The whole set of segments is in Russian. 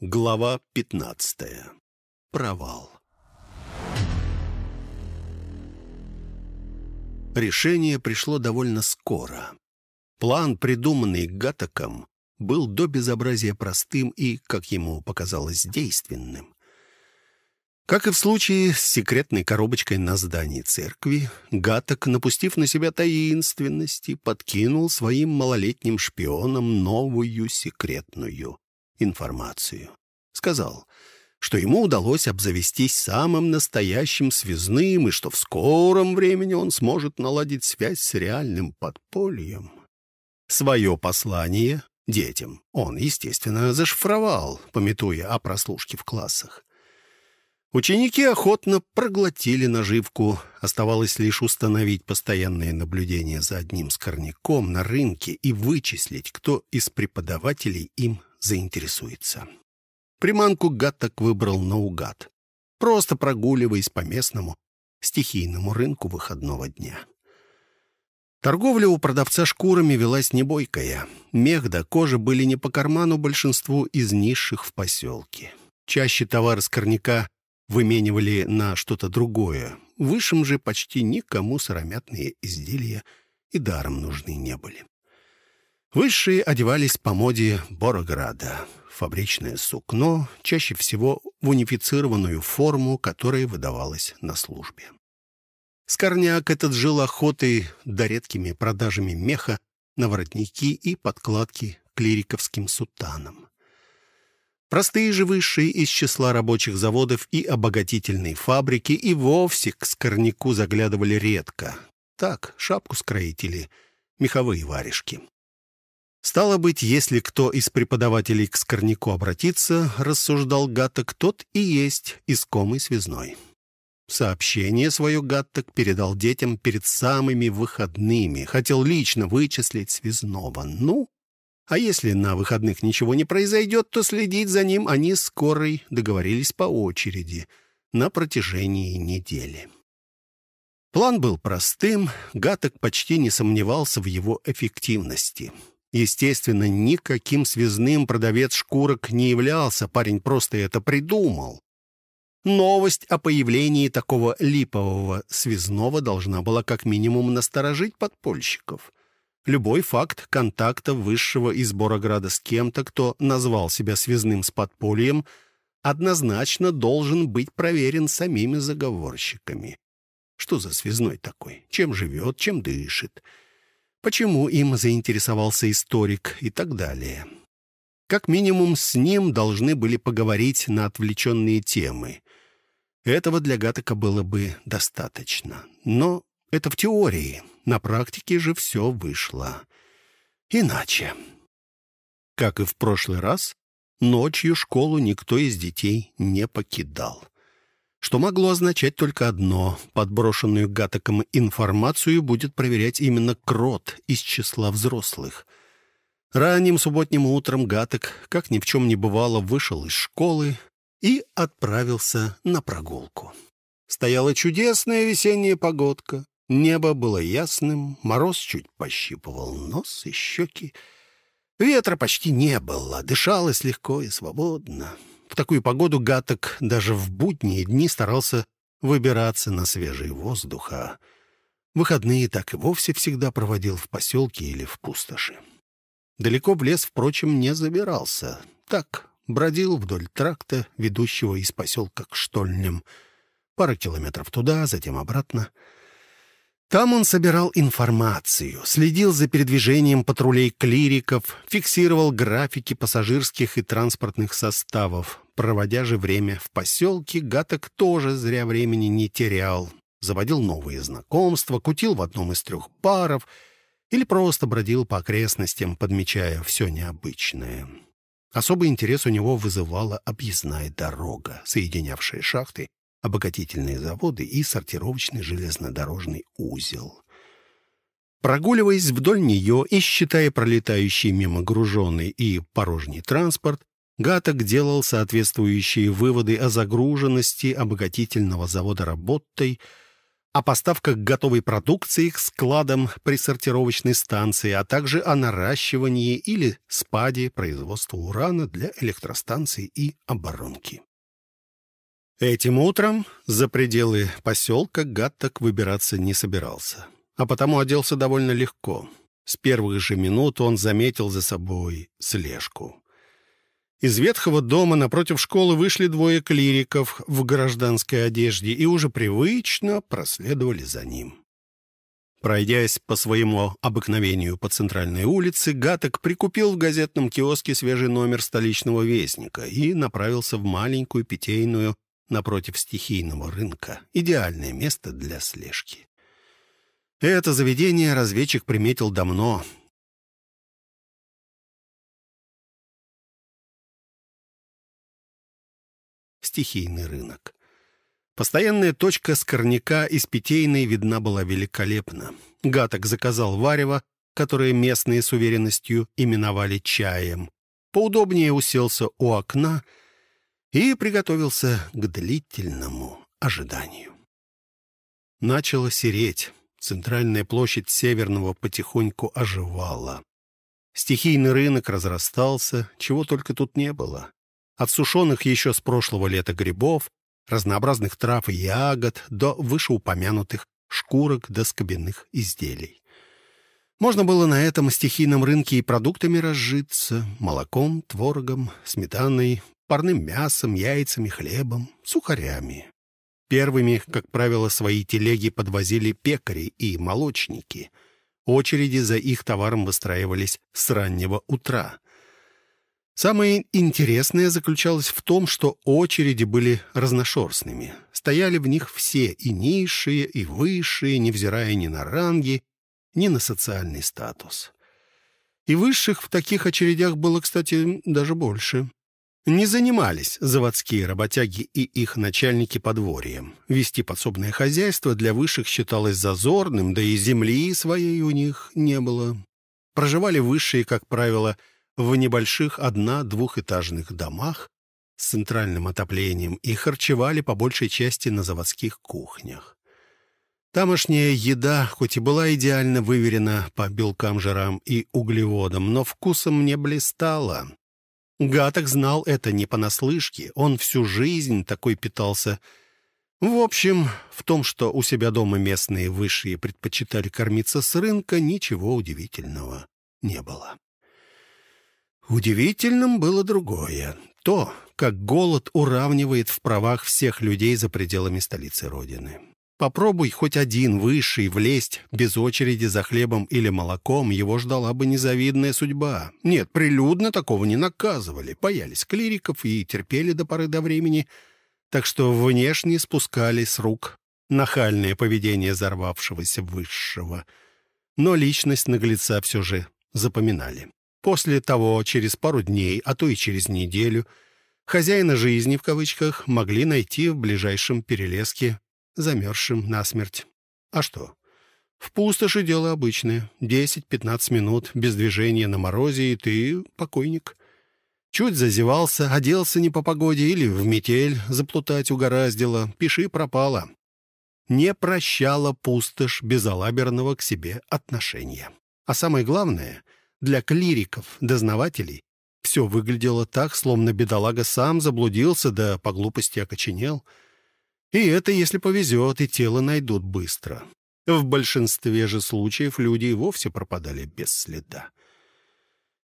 Глава 15. Провал. Решение пришло довольно скоро. План, придуманный Гатаком, был до безобразия простым и, как ему показалось, действенным. Как и в случае с секретной коробочкой на здании церкви, Гаток, напустив на себя таинственности, подкинул своим малолетним шпионам новую секретную информацию. Сказал, что ему удалось обзавестись самым настоящим связным и что в скором времени он сможет наладить связь с реальным подпольем. Свое послание детям он, естественно, зашифровал, пометуя о прослушке в классах. Ученики охотно проглотили наживку. Оставалось лишь установить постоянное наблюдение за одним скорняком на рынке и вычислить, кто из преподавателей им заинтересуется. Приманку Гаттак выбрал наугад, просто прогуливаясь по местному стихийному рынку выходного дня. Торговля у продавца шкурами велась небойкая. Мех да кожа были не по карману большинству из низших в поселке. Чаще товар скорняка выменивали на что-то другое. Высшим же почти никому сыромятные изделия и даром нужны не были. Высшие одевались по моде Борограда. Фабричное сукно, чаще всего в унифицированную форму, которая выдавалась на службе. Скорняк этот жил охотой да редкими продажами меха на воротники и подкладки клириковским сутанам. Простые же высшие из числа рабочих заводов и обогатительной фабрики и вовсе к скорняку заглядывали редко. Так, шапку скроить или меховые варежки. Стало быть, если кто из преподавателей к Скорняку обратится, рассуждал Гаттек, тот и есть искомый связной. Сообщение свое Гаттек передал детям перед самыми выходными. Хотел лично вычислить связного. Ну, а если на выходных ничего не произойдет, то следить за ним они скорой договорились по очереди на протяжении недели. План был простым, Гаток почти не сомневался в его эффективности. Естественно, никаким связным продавец шкурок не являлся, парень просто это придумал. Новость о появлении такого липового связного должна была как минимум насторожить подпольщиков. Любой факт контакта высшего из Борограда с кем-то, кто назвал себя связным с подпольем, однозначно должен быть проверен самими заговорщиками. Что за связной такой? Чем живет, чем дышит? Почему им заинтересовался историк и так далее. Как минимум, с ним должны были поговорить на отвлеченные темы. Этого для Гатака было бы достаточно. Но это в теории. На практике же все вышло. Иначе. Как и в прошлый раз, ночью школу никто из детей не покидал что могло означать только одно — подброшенную Гатаком информацию будет проверять именно Крот из числа взрослых. Ранним субботним утром Гаток, как ни в чем не бывало, вышел из школы и отправился на прогулку. Стояла чудесная весенняя погодка. Небо было ясным, мороз чуть пощипывал нос и щеки. Ветра почти не было, дышалось легко и свободно. В такую погоду Гаток даже в будние дни старался выбираться на свежий воздух, а выходные так и вовсе всегда проводил в поселке или в пустоши. Далеко в лес, впрочем, не забирался. Так, бродил вдоль тракта, ведущего из поселка к штольням. Пара километров туда, затем обратно — там он собирал информацию, следил за передвижением патрулей клириков, фиксировал графики пассажирских и транспортных составов. Проводя же время в поселке, Гаток тоже зря времени не терял. Заводил новые знакомства, кутил в одном из трех паров или просто бродил по окрестностям, подмечая все необычное. Особый интерес у него вызывала объездная дорога, соединявшая шахты обогатительные заводы и сортировочный железнодорожный узел. Прогуливаясь вдоль нее и считая пролетающий мимо груженный и порожний транспорт, Гаток делал соответствующие выводы о загруженности обогатительного завода работой, о поставках готовой продукции к складам при сортировочной станции, а также о наращивании или спаде производства урана для электростанций и оборонки. Этим утром за пределы поселка Гаттак выбираться не собирался, а потому оделся довольно легко. С первых же минут он заметил за собой слежку. Из ветхого дома напротив школы вышли двое клириков в гражданской одежде и уже привычно проследовали за ним. Пройдясь по своему обыкновению по центральной улице, Гаток прикупил в газетном киоске свежий номер столичного вестника и направился в маленькую питейную напротив стихийного рынка. Идеальное место для слежки. Это заведение разведчик приметил давно, стихийный рынок. Постоянная точка скорняка из питейной видна была великолепно. Гаток заказал варево, которое местные с уверенностью именовали чаем. Поудобнее уселся у окна и приготовился к длительному ожиданию. Начало сереть. Центральная площадь Северного потихоньку оживала. Стихийный рынок разрастался, чего только тут не было. От сушеных еще с прошлого лета грибов, разнообразных трав и ягод до вышеупомянутых шкурок до скобяных изделий. Можно было на этом стихийном рынке и продуктами разжиться, молоком, творогом, сметаной, парным мясом, яйцами, хлебом, сухарями. Первыми, как правило, свои телеги подвозили пекари и молочники. Очереди за их товаром выстраивались с раннего утра. Самое интересное заключалось в том, что очереди были разношерстными. Стояли в них все, и низшие, и высшие, невзирая ни на ранги, ни на социальный статус. И высших в таких очередях было, кстати, даже больше. Не занимались заводские работяги и их начальники подворьем. Вести подсобное хозяйство для высших считалось зазорным, да и земли своей у них не было. Проживали высшие, как правило, в небольших одна-двухэтажных домах с центральным отоплением и харчевали по большей части на заводских кухнях. Тамошняя еда, хоть и была идеально выверена по белкам, жирам и углеводам, но вкусом не блистала. Гаток знал это не понаслышке, он всю жизнь такой питался. В общем, в том, что у себя дома местные высшие предпочитали кормиться с рынка, ничего удивительного не было. Удивительным было другое. То, как голод уравнивает в правах всех людей за пределами столицы Родины. Попробуй хоть один высший влезть без очереди за хлебом или молоком, его ждала бы незавидная судьба. Нет, прилюдно такого не наказывали, боялись клириков и терпели до поры до времени, так что внешне спускали с рук нахальное поведение взорвавшегося высшего. Но личность наглеца все же запоминали. После того, через пару дней, а то и через неделю, хозяина жизни, в кавычках, могли найти в ближайшем перелеске, замерзшим насмерть. А что? В пустоши дело обычное. 10-15 минут без движения на морозе, и ты покойник. Чуть зазевался, оделся не по погоде или в метель заплутать угораздило. Пиши пропало. Не прощала пустошь безалаберного к себе отношения. А самое главное — для клириков, дознавателей, все выглядело так, словно бедолага сам заблудился, да по глупости окоченел. И это, если повезет, и тело найдут быстро. В большинстве же случаев люди и вовсе пропадали без следа.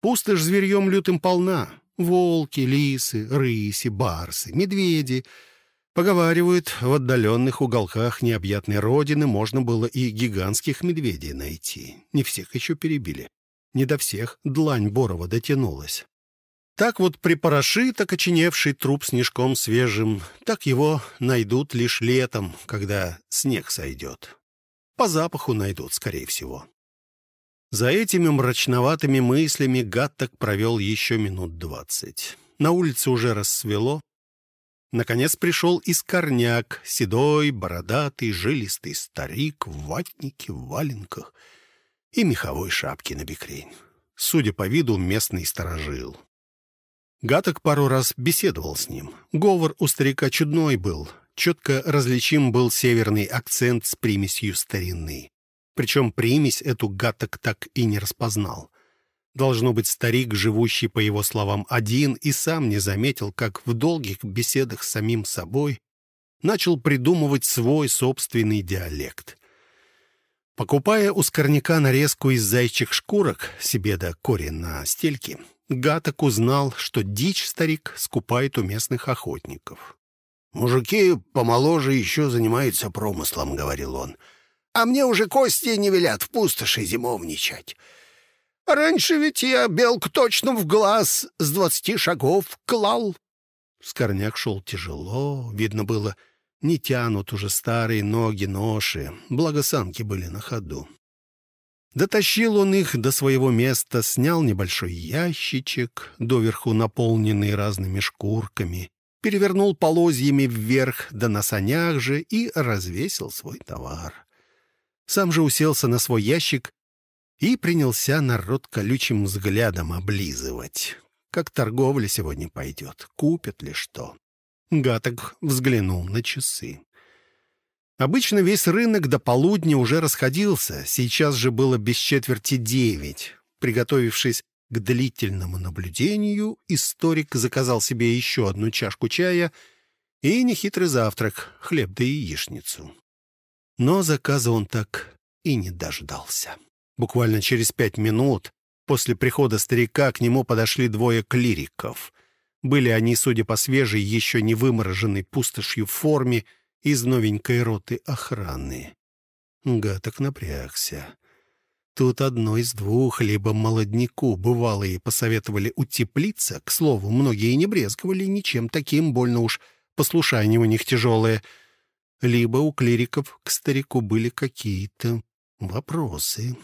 Пустошь зверьем лютым полна. Волки, лисы, рыси, барсы, медведи. Поговаривают, в отдаленных уголках необъятной родины можно было и гигантских медведей найти. Не всех еще перебили. Не до всех длань Борова дотянулась. Так вот припорошит окоченевший труп снежком свежим, так его найдут лишь летом, когда снег сойдет. По запаху найдут, скорее всего. За этими мрачноватыми мыслями Гаттак провел еще минут двадцать. На улице уже рассвело. Наконец пришел искорняк, седой, бородатый, жилистый старик в ватнике, в валенках — и меховой шапки на бекрень. Судя по виду, местный сторожил. Гаток пару раз беседовал с ним. Говор у старика чудной был. четко различим был северный акцент с примесью старины. Причем примесь эту Гаток так и не распознал. Должно быть, старик, живущий, по его словам, один, и сам не заметил, как в долгих беседах с самим собой начал придумывать свой собственный диалект. Покупая у скорняка нарезку из зайчих шкурок, себе да кори на стельки, Гаток узнал, что дичь старик скупает у местных охотников. «Мужики помоложе еще занимаются промыслом», — говорил он. «А мне уже кости не велят в пустоши зимовничать. Раньше ведь я белку точно в глаз с двадцати шагов клал». Скорняк шел тяжело, видно было, не тянут уже старые ноги ноши, благо санки были на ходу. Дотащил он их до своего места, снял небольшой ящичек, доверху наполненный разными шкурками, перевернул полозьями вверх, да на санях же, и развесил свой товар. Сам же уселся на свой ящик и принялся народ колючим взглядом облизывать. Как торговля сегодня пойдет, купят ли что. Гаток взглянул на часы. Обычно весь рынок до полудня уже расходился, сейчас же было без четверти девять. Приготовившись к длительному наблюдению, историк заказал себе еще одну чашку чая и нехитрый завтрак, хлеб да яичницу. Но заказа он так и не дождался. Буквально через пять минут после прихода старика к нему подошли двое клириков. Были они, судя по свежей, еще не вымороженной пустошью форме, из новенькой роты охраны. Гаток напрягся. Тут одно из двух, либо молодняку бывалые посоветовали утеплиться, к слову, многие не брезговали ничем таким, больно уж послушание у них тяжелое, либо у клириков к старику были какие-то вопросы.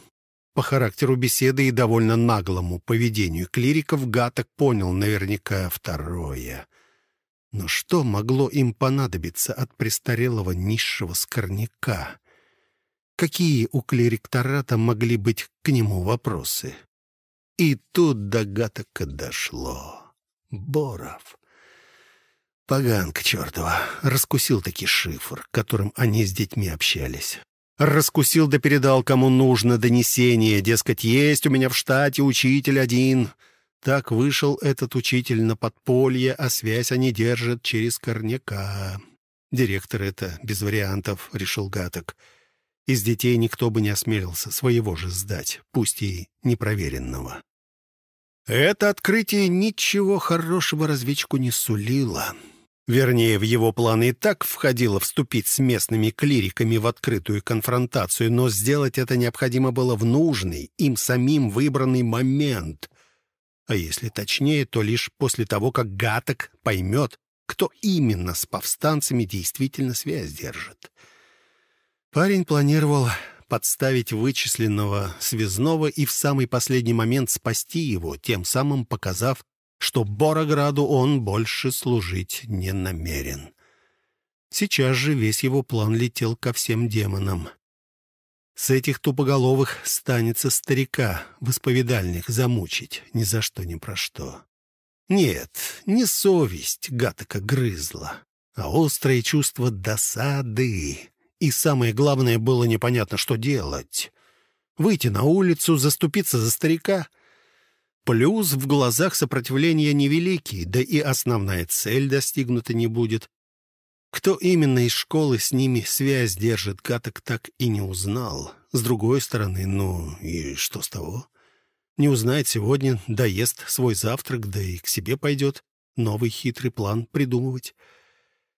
По характеру беседы и довольно наглому поведению клириков Гаток понял наверняка второе. Но что могло им понадобиться от престарелого низшего скорняка? Какие у клириктората могли быть к нему вопросы? И тут до Гатока дошло. Боров. Поганка чертова. Раскусил таки шифр, которым они с детьми общались. Раскусил да передал, кому нужно донесение. Дескать, есть у меня в штате учитель один. Так вышел этот учитель на подполье, а связь они держат через корняка. Директор это без вариантов, решил Гаток. Из детей никто бы не осмелился своего же сдать, пусть и непроверенного. Это открытие ничего хорошего разведчику не сулило. Вернее, в его планы и так входило вступить с местными клириками в открытую конфронтацию, но сделать это необходимо было в нужный, им самим выбранный момент. А если точнее, то лишь после того, как Гаток поймет, кто именно с повстанцами действительно связь держит. Парень планировал подставить вычисленного связного и в самый последний момент спасти его, тем самым показав, что Борограду он больше служить не намерен. Сейчас же весь его план летел ко всем демонам. С этих тупоголовых станется старика в исповедальных замучить ни за что ни про что. Нет, не совесть Гатака грызла, а острое чувство досады. И самое главное, было непонятно, что делать. Выйти на улицу, заступиться за старика — Плюс в глазах сопротивления невеликий, да и основная цель достигнута не будет. Кто именно из школы с ними связь держит, Гаток так и не узнал. С другой стороны, ну и что с того? Не узнает сегодня, доест свой завтрак, да и к себе пойдет новый хитрый план придумывать.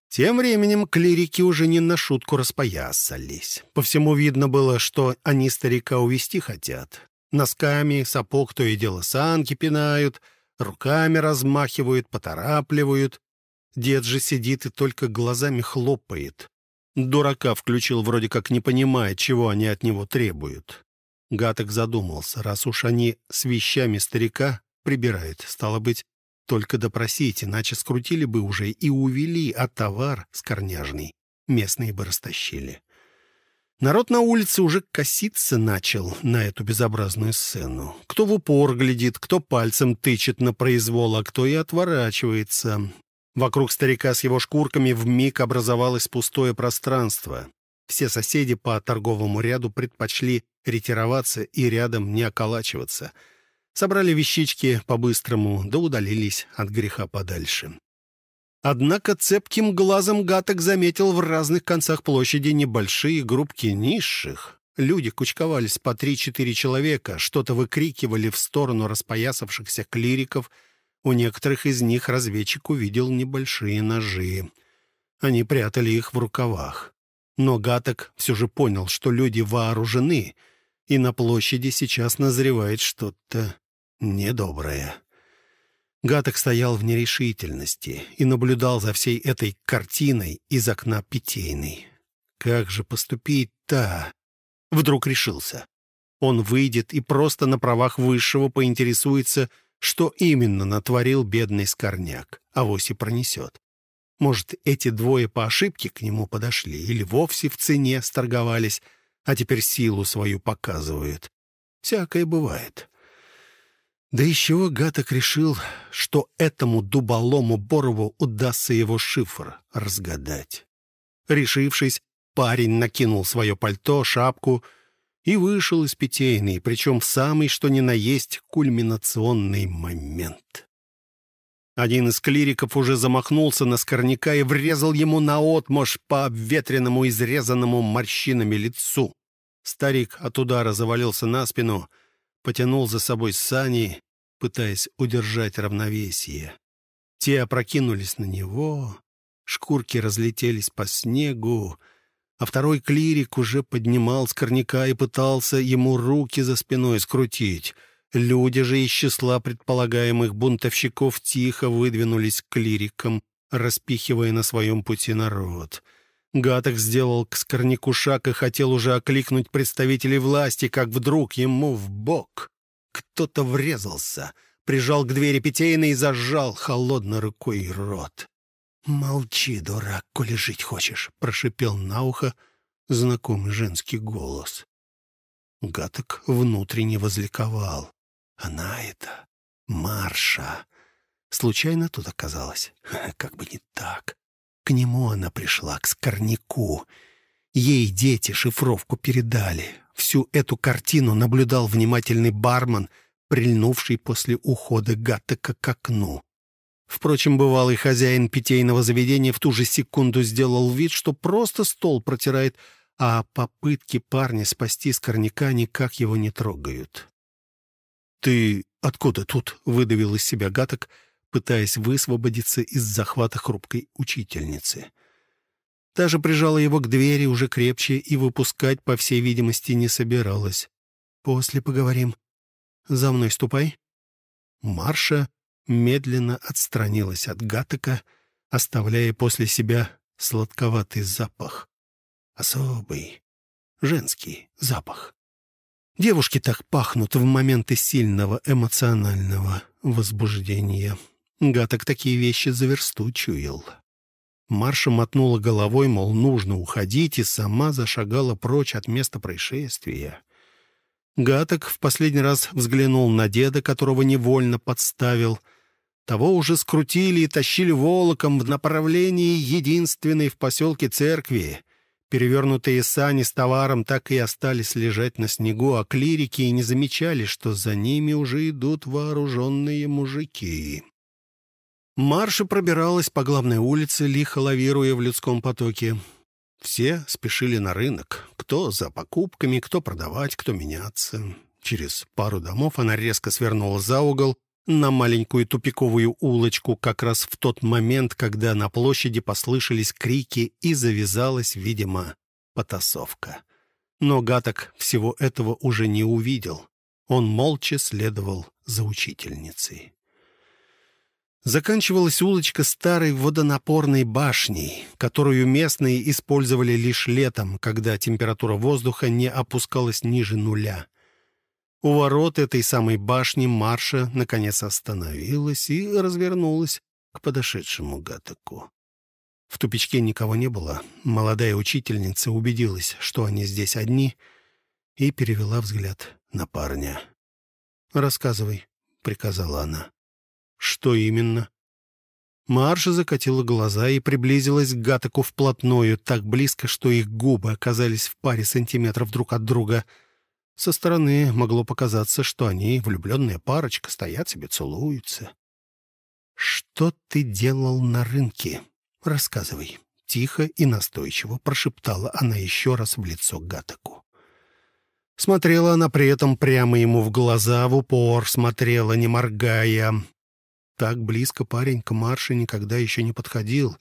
Тем временем клирики уже не на шутку распоясались. По всему видно было, что они старика увести хотят. Носками сапог то и дело санки пинают, руками размахивают, поторапливают. Дед же сидит и только глазами хлопает. Дурака включил, вроде как не понимая, чего они от него требуют. Гаток задумался, раз уж они с вещами старика прибирают, стало быть, только допросить, иначе скрутили бы уже и увели, а товар скорняжный местные бы растащили. Народ на улице уже коситься начал на эту безобразную сцену. Кто в упор глядит, кто пальцем тычет на произвол, а кто и отворачивается. Вокруг старика с его шкурками вмиг образовалось пустое пространство. Все соседи по торговому ряду предпочли ретироваться и рядом не околачиваться. Собрали вещички по-быстрому, да удалились от греха подальше. Однако цепким глазом Гаток заметил в разных концах площади небольшие группки низших. Люди кучковались по три-четыре человека, что-то выкрикивали в сторону распоясавшихся клириков — у некоторых из них разведчик увидел небольшие ножи. Они прятали их в рукавах. Но Гаток все же понял, что люди вооружены, и на площади сейчас назревает что-то недоброе. Гаток стоял в нерешительности и наблюдал за всей этой картиной из окна питейной. Как же поступить-то? Вдруг решился. Он выйдет и просто на правах высшего поинтересуется, что именно натворил бедный скорняк, а вовсе пронесет. Может, эти двое по ошибке к нему подошли или вовсе в цене сторговались, а теперь силу свою показывают. Всякое бывает. Да еще Гаток решил, что этому дуболому Борову удастся его шифр разгадать. Решившись, парень накинул свое пальто, шапку — и вышел из питейной, причем в самый что ни на есть кульминационный момент. Один из клириков уже замахнулся на скорняка и врезал ему наотмашь по обветренному, изрезанному морщинами лицу. Старик от удара завалился на спину, потянул за собой сани, пытаясь удержать равновесие. Те опрокинулись на него, шкурки разлетелись по снегу, а второй клирик уже поднимал скорняка и пытался ему руки за спиной скрутить. Люди же из числа предполагаемых бунтовщиков тихо выдвинулись к клирикам, распихивая на своем пути народ. Гаток сделал к скорняку шаг и хотел уже окликнуть представителей власти, как вдруг ему в бок кто-то врезался, прижал к двери питейной и зажал холодной рукой рот. «Молчи, дурак, коли жить хочешь», — прошипел на ухо знакомый женский голос. Гаток внутренне возликовал. Она это, Марша. Случайно тут оказалась? Как бы не так. К нему она пришла, к скорняку. Ей дети шифровку передали. Всю эту картину наблюдал внимательный бармен, прильнувший после ухода Гаттека к окну. Впрочем, бывалый хозяин питейного заведения в ту же секунду сделал вид, что просто стол протирает, а попытки парня спасти скорняка никак его не трогают. «Ты откуда тут?» — выдавил из себя гаток, пытаясь высвободиться из захвата хрупкой учительницы. Та же прижала его к двери уже крепче и выпускать, по всей видимости, не собиралась. «После поговорим. За мной ступай». Марша медленно отстранилась от Гатака, оставляя после себя сладковатый запах. Особый, женский запах. Девушки так пахнут в моменты сильного эмоционального возбуждения. Гаток такие вещи за версту чуял. Марша мотнула головой, мол, нужно уходить, и сама зашагала прочь от места происшествия. Гаток в последний раз взглянул на деда, которого невольно подставил — того уже скрутили и тащили волоком в направлении единственной в поселке церкви. Перевернутые сани с товаром так и остались лежать на снегу, а клирики и не замечали, что за ними уже идут вооруженные мужики. Марша пробиралась по главной улице, лихо лавируя в людском потоке. Все спешили на рынок. Кто за покупками, кто продавать, кто меняться. Через пару домов она резко свернула за угол на маленькую тупиковую улочку как раз в тот момент, когда на площади послышались крики и завязалась, видимо, потасовка. Но Гаток всего этого уже не увидел. Он молча следовал за учительницей. Заканчивалась улочка старой водонапорной башней, которую местные использовали лишь летом, когда температура воздуха не опускалась ниже нуля — у ворот этой самой башни Марша наконец остановилась и развернулась к подошедшему Гатаку. В тупичке никого не было. Молодая учительница убедилась, что они здесь одни, и перевела взгляд на парня. «Рассказывай», — приказала она. «Что именно?» Марша закатила глаза и приблизилась к Гатаку вплотную, так близко, что их губы оказались в паре сантиметров друг от друга. Со стороны могло показаться, что они, влюбленная парочка, стоят себе, целуются. «Что ты делал на рынке? Рассказывай». Тихо и настойчиво прошептала она еще раз в лицо Гатаку. Смотрела она при этом прямо ему в глаза, в упор смотрела, не моргая. Так близко парень к Марше никогда еще не подходил.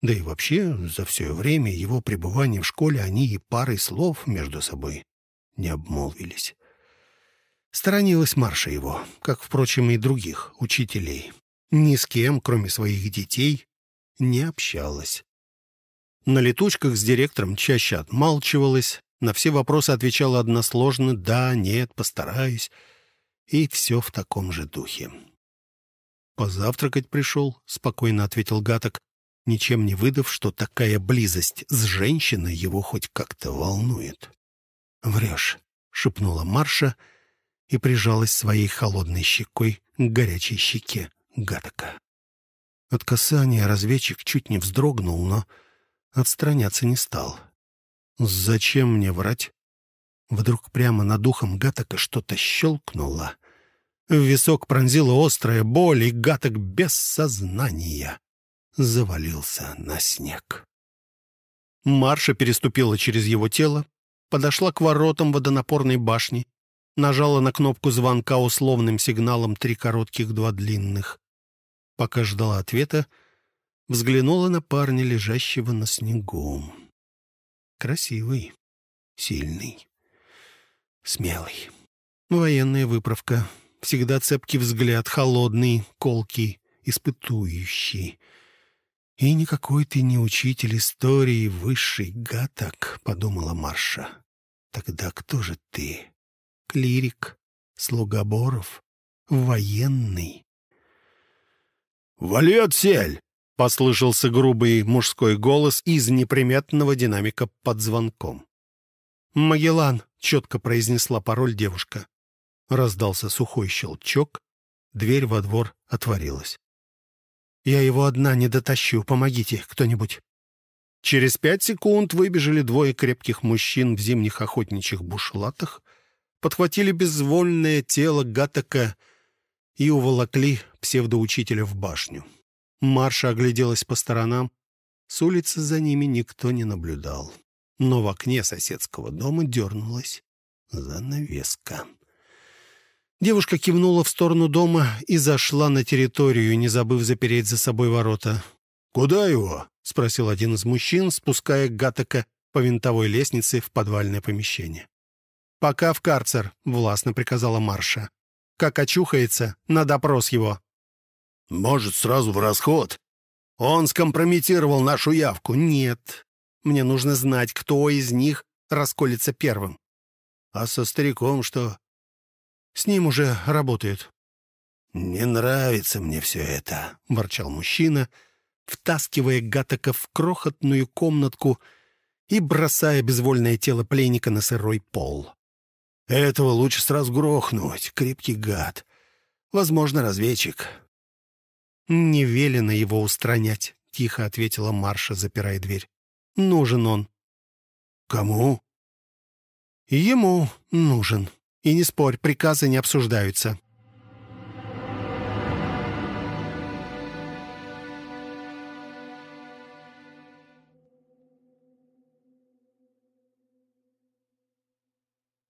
Да и вообще, за все время его пребывания в школе они и парой слов между собой не обмолвились. Сторонилась Марша его, как, впрочем, и других учителей. Ни с кем, кроме своих детей, не общалась. На летучках с директором чаще отмалчивалась, на все вопросы отвечала односложно «да», «нет», «постараюсь», и все в таком же духе. «Позавтракать пришел», — спокойно ответил Гаток, ничем не выдав, что такая близость с женщиной его хоть как-то волнует. «Врешь», — шепнула Марша и прижалась своей холодной щекой к горячей щеке Гатока. От касания разведчик чуть не вздрогнул, но отстраняться не стал. «Зачем мне врать?» Вдруг прямо над ухом Гатока что-то щелкнуло — в висок пронзила острая боль, и гаток без сознания завалился на снег. Марша переступила через его тело, подошла к воротам водонапорной башни, нажала на кнопку звонка условным сигналом три коротких, два длинных. Пока ждала ответа, взглянула на парня, лежащего на снегу. Красивый, сильный, смелый. Военная выправка, всегда цепкий взгляд, холодный, колкий, испытующий. «И никакой ты не учитель истории, высший гаток», — подумала Марша. «Тогда кто же ты? Клирик? Слуга Боров? Военный?» «Вали отсель!» — послышался грубый мужской голос из неприметного динамика под звонком. «Магеллан», — четко произнесла пароль девушка. Раздался сухой щелчок, дверь во двор отворилась. «Я его одна не дотащу, помогите кто-нибудь». Через пять секунд выбежали двое крепких мужчин в зимних охотничьих бушлатах, подхватили безвольное тело Гатака и уволокли псевдоучителя в башню. Марша огляделась по сторонам. С улицы за ними никто не наблюдал. Но в окне соседского дома дернулась занавеска. Девушка кивнула в сторону дома и зашла на территорию, не забыв запереть за собой ворота. «Куда его?» — спросил один из мужчин, спуская Гатака по винтовой лестнице в подвальное помещение. «Пока в карцер», — властно приказала Марша. «Как очухается, на допрос его». «Может, сразу в расход? Он скомпрометировал нашу явку». «Нет. Мне нужно знать, кто из них расколется первым». «А со стариком что?» С ним уже работают». «Не нравится мне все это», — ворчал мужчина, втаскивая Гатака в крохотную комнатку и бросая безвольное тело пленника на сырой пол. «Этого лучше сразу грохнуть, крепкий гад. Возможно, разведчик». «Не велено его устранять», — тихо ответила Марша, запирая дверь. «Нужен он». «Кому?» «Ему нужен». И не спорь, приказы не обсуждаются.